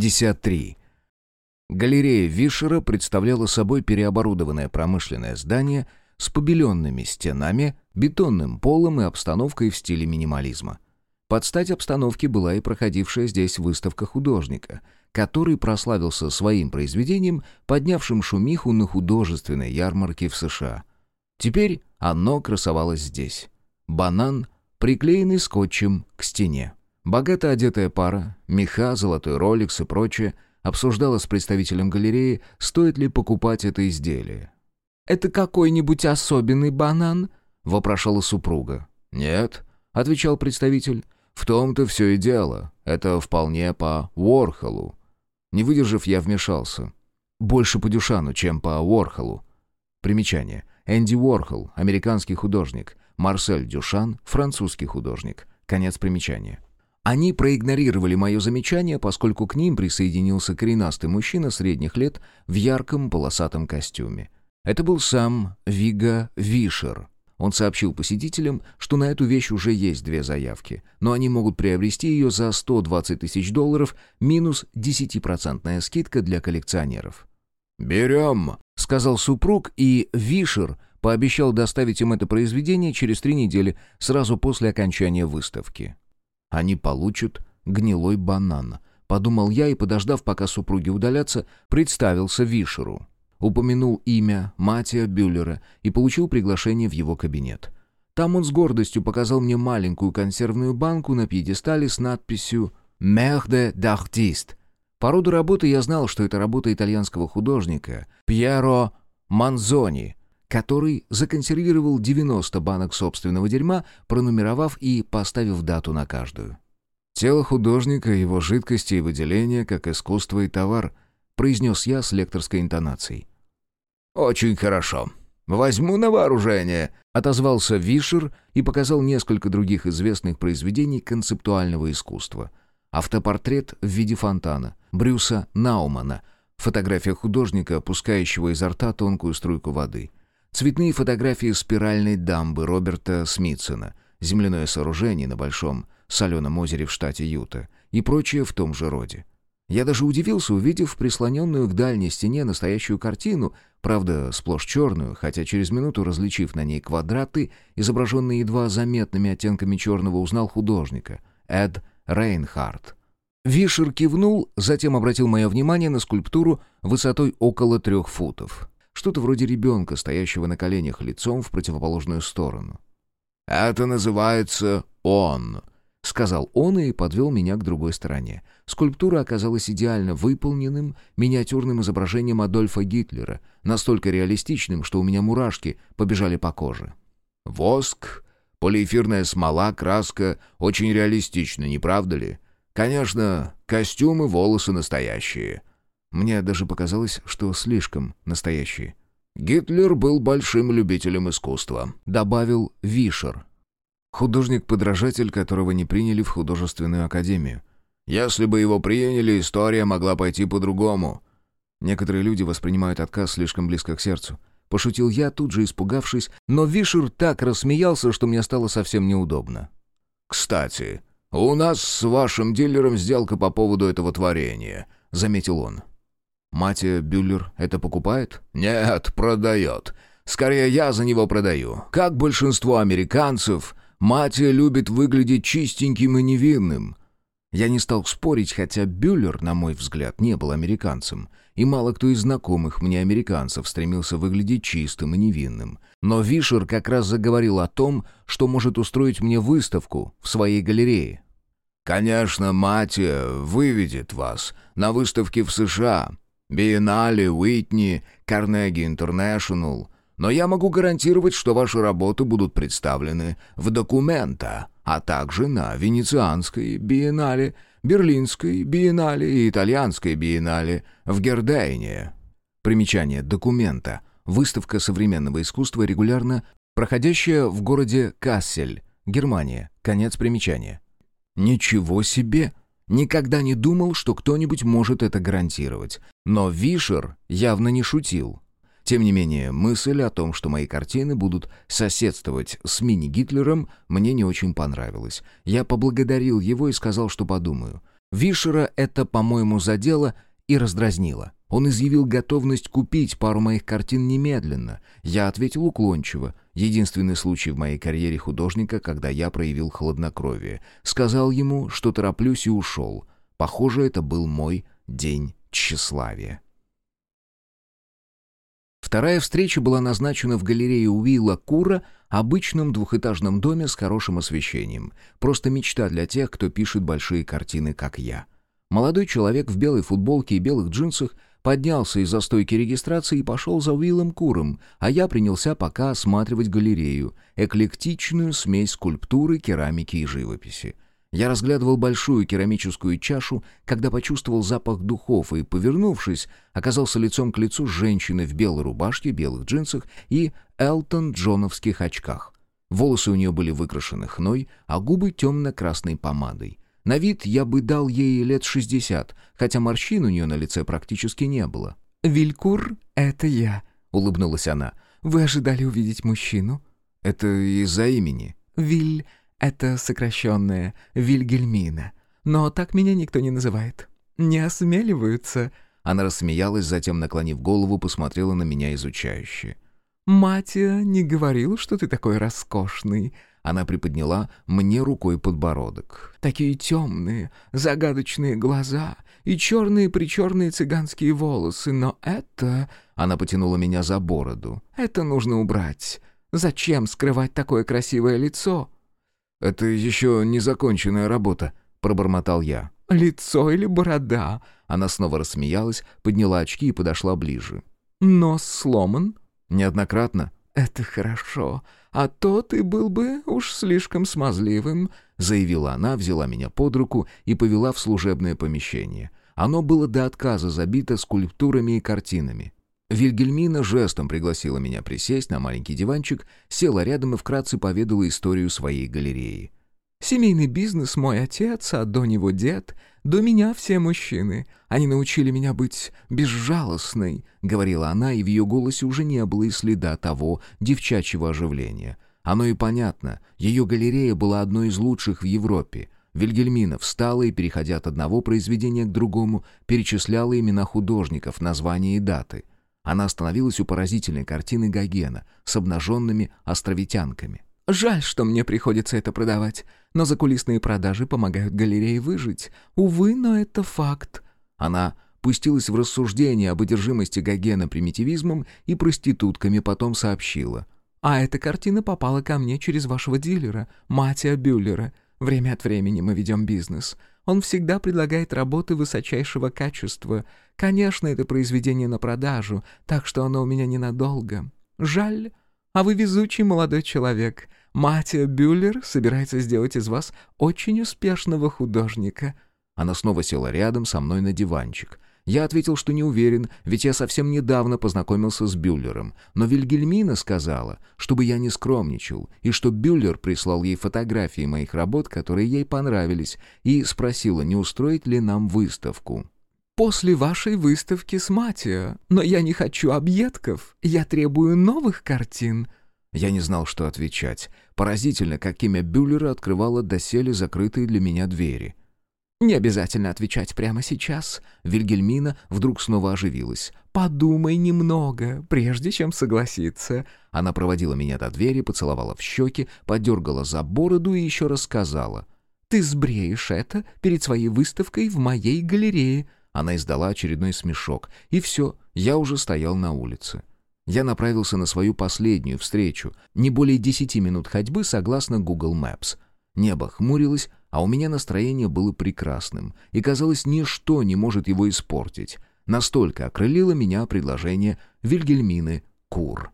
53. Галерея Вишера представляла собой переоборудованное промышленное здание с побеленными стенами, бетонным полом и обстановкой в стиле минимализма. Под стать обстановке была и проходившая здесь выставка художника, который прославился своим произведением, поднявшим шумиху на художественной ярмарке в США. Теперь оно красовалось здесь. Банан, приклеенный скотчем к стене. Богато одетая пара, меха, золотой роликс и прочее — обсуждала с представителем галереи, стоит ли покупать это изделие. «Это какой-нибудь особенный банан?» — вопрошала супруга. «Нет», — отвечал представитель, — «в том-то все и дело. Это вполне по Уорхолу». Не выдержав, я вмешался. Больше по Дюшану, чем по Уорхолу. Примечание. Энди Уорхол, американский художник. Марсель Дюшан, французский художник. Конец примечания. Они проигнорировали мое замечание, поскольку к ним присоединился коренастый мужчина средних лет в ярком полосатом костюме. Это был сам Вига Вишер. Он сообщил посетителям, что на эту вещь уже есть две заявки, но они могут приобрести ее за 120 тысяч долларов минус 10% скидка для коллекционеров. «Берем», — сказал супруг, и Вишер пообещал доставить им это произведение через три недели, сразу после окончания выставки. Они получат гнилой банан. Подумал я и, подождав, пока супруги удалятся, представился Вишеру. Упомянул имя Матия Бюллера и получил приглашение в его кабинет. Там он с гордостью показал мне маленькую консервную банку на пьедестале с надписью «Мерде d'artiste». По роду работы я знал, что это работа итальянского художника Пьеро Манзони, который законсервировал 90 банок собственного дерьма, пронумеровав и поставив дату на каждую. «Тело художника, его жидкости и выделения, как искусство и товар», произнес я с лекторской интонацией. «Очень хорошо. Возьму на вооружение», — отозвался Вишер и показал несколько других известных произведений концептуального искусства. Автопортрет в виде фонтана, Брюса Наумана, фотография художника, опускающего изо рта тонкую струйку воды — Цветные фотографии спиральной дамбы Роберта Смитсона, земляное сооружение на Большом соленом озере в штате Юта и прочее в том же роде. Я даже удивился, увидев прислоненную к дальней стене настоящую картину, правда, сплошь черную, хотя через минуту, различив на ней квадраты, изображенные едва заметными оттенками черного, узнал художника — Эд Рейнхард. Вишер кивнул, затем обратил мое внимание на скульптуру высотой около трех футов. Что-то вроде ребенка, стоящего на коленях лицом в противоположную сторону. «Это называется «он», — сказал он и подвел меня к другой стороне. Скульптура оказалась идеально выполненным, миниатюрным изображением Адольфа Гитлера, настолько реалистичным, что у меня мурашки побежали по коже. «Воск, полиэфирная смола, краска — очень реалистично, не правда ли? Конечно, костюмы, волосы настоящие. Мне даже показалось, что слишком настоящие. «Гитлер был большим любителем искусства», — добавил Вишер. Художник-подражатель, которого не приняли в художественную академию. «Если бы его приняли, история могла пойти по-другому». Некоторые люди воспринимают отказ слишком близко к сердцу. Пошутил я, тут же испугавшись, но Вишер так рассмеялся, что мне стало совсем неудобно. «Кстати, у нас с вашим дилером сделка по поводу этого творения», — заметил он. Матья Бюллер это покупает? Нет, продает. Скорее, я за него продаю. Как большинство американцев, Матья любит выглядеть чистеньким и невинным. Я не стал спорить, хотя Бюллер, на мой взгляд, не был американцем, и мало кто из знакомых мне американцев стремился выглядеть чистым и невинным. Но Вишер как раз заговорил о том, что может устроить мне выставку в своей галерее. «Конечно, Матья выведет вас на выставке в США, Биеннале, Уитни, Карнеги Интернешнл. Но я могу гарантировать, что ваши работы будут представлены в документа, а также на Венецианской биеннале, Берлинской биеннале и Итальянской биеннале в Гердейне. Примечание документа. Выставка современного искусства, регулярно проходящая в городе Кассель, Германия. Конец примечания. Ничего себе! Никогда не думал, что кто-нибудь может это гарантировать. Но Вишер явно не шутил. Тем не менее, мысль о том, что мои картины будут соседствовать с мини-Гитлером, мне не очень понравилась. Я поблагодарил его и сказал, что подумаю. Вишера это, по-моему, задело и раздразнило. Он изъявил готовность купить пару моих картин немедленно. Я ответил уклончиво. Единственный случай в моей карьере художника, когда я проявил хладнокровие. Сказал ему, что тороплюсь и ушел. Похоже, это был мой день тщеславия. Вторая встреча была назначена в галерее Уилла Кура, обычном двухэтажном доме с хорошим освещением. Просто мечта для тех, кто пишет большие картины, как я. Молодой человек в белой футболке и белых джинсах поднялся из-за стойки регистрации и пошел за Уиллом Куром, а я принялся пока осматривать галерею, эклектичную смесь скульптуры, керамики и живописи. Я разглядывал большую керамическую чашу, когда почувствовал запах духов и, повернувшись, оказался лицом к лицу с женщиной в белой рубашке, белых джинсах и Элтон Джоновских очках. Волосы у нее были выкрашены хной, а губы темно-красной помадой. На вид я бы дал ей лет шестьдесят, хотя морщин у нее на лице практически не было. «Вилькур, это я», — улыбнулась она. «Вы ожидали увидеть мужчину?» «Это из-за имени». «Виль это сокращенное Вильгельмина. Но так меня никто не называет. Не осмеливаются». Она рассмеялась, затем, наклонив голову, посмотрела на меня изучающе. «Матя не говорил, что ты такой роскошный». Она приподняла мне рукой подбородок. «Такие темные, загадочные глаза и черные-причерные цыганские волосы, но это...» Она потянула меня за бороду. «Это нужно убрать. Зачем скрывать такое красивое лицо?» «Это еще незаконченная работа», — пробормотал я. «Лицо или борода?» Она снова рассмеялась, подняла очки и подошла ближе. «Нос сломан?» «Неоднократно». «Это хорошо. А то ты был бы уж слишком смазливым», — заявила она, взяла меня под руку и повела в служебное помещение. Оно было до отказа забито скульптурами и картинами. Вильгельмина жестом пригласила меня присесть на маленький диванчик, села рядом и вкратце поведала историю своей галереи. «Семейный бизнес мой отец, а до него дед, до меня все мужчины. Они научили меня быть безжалостной», — говорила она, и в ее голосе уже не было и следа того девчачьего оживления. Оно и понятно, ее галерея была одной из лучших в Европе. Вильгельмина встала и, переходя от одного произведения к другому, перечисляла имена художников, названия и даты. Она остановилась у поразительной картины Гогена с обнаженными островитянками. «Жаль, что мне приходится это продавать, но закулисные продажи помогают галерее выжить. Увы, но это факт». Она пустилась в рассуждение об одержимости Гогена примитивизмом и проститутками, потом сообщила. «А эта картина попала ко мне через вашего дилера, Матия Бюллера. Время от времени мы ведем бизнес. Он всегда предлагает работы высочайшего качества. Конечно, это произведение на продажу, так что оно у меня ненадолго. Жаль. А вы везучий молодой человек. Матия Бюллер собирается сделать из вас очень успешного художника». Она снова села рядом со мной на диванчик. Я ответил, что не уверен, ведь я совсем недавно познакомился с Бюллером. Но Вильгельмина сказала, чтобы я не скромничал, и что Бюллер прислал ей фотографии моих работ, которые ей понравились, и спросила, не устроить ли нам выставку. «После вашей выставки с Матио. Но я не хочу объедков. Я требую новых картин». Я не знал, что отвечать. Поразительно, как имя Бюллера открывало доселе закрытые для меня двери. «Не обязательно отвечать прямо сейчас». Вильгельмина вдруг снова оживилась. «Подумай немного, прежде чем согласиться». Она проводила меня до двери, поцеловала в щеки, подергала за бороду и еще рассказала. «Ты сбреешь это перед своей выставкой в моей галерее». Она издала очередной смешок. И все, я уже стоял на улице. Я направился на свою последнюю встречу, не более десяти минут ходьбы согласно Google Maps. Небо хмурилось, а у меня настроение было прекрасным, и, казалось, ничто не может его испортить. Настолько окрылило меня предложение Вильгельмины Кур.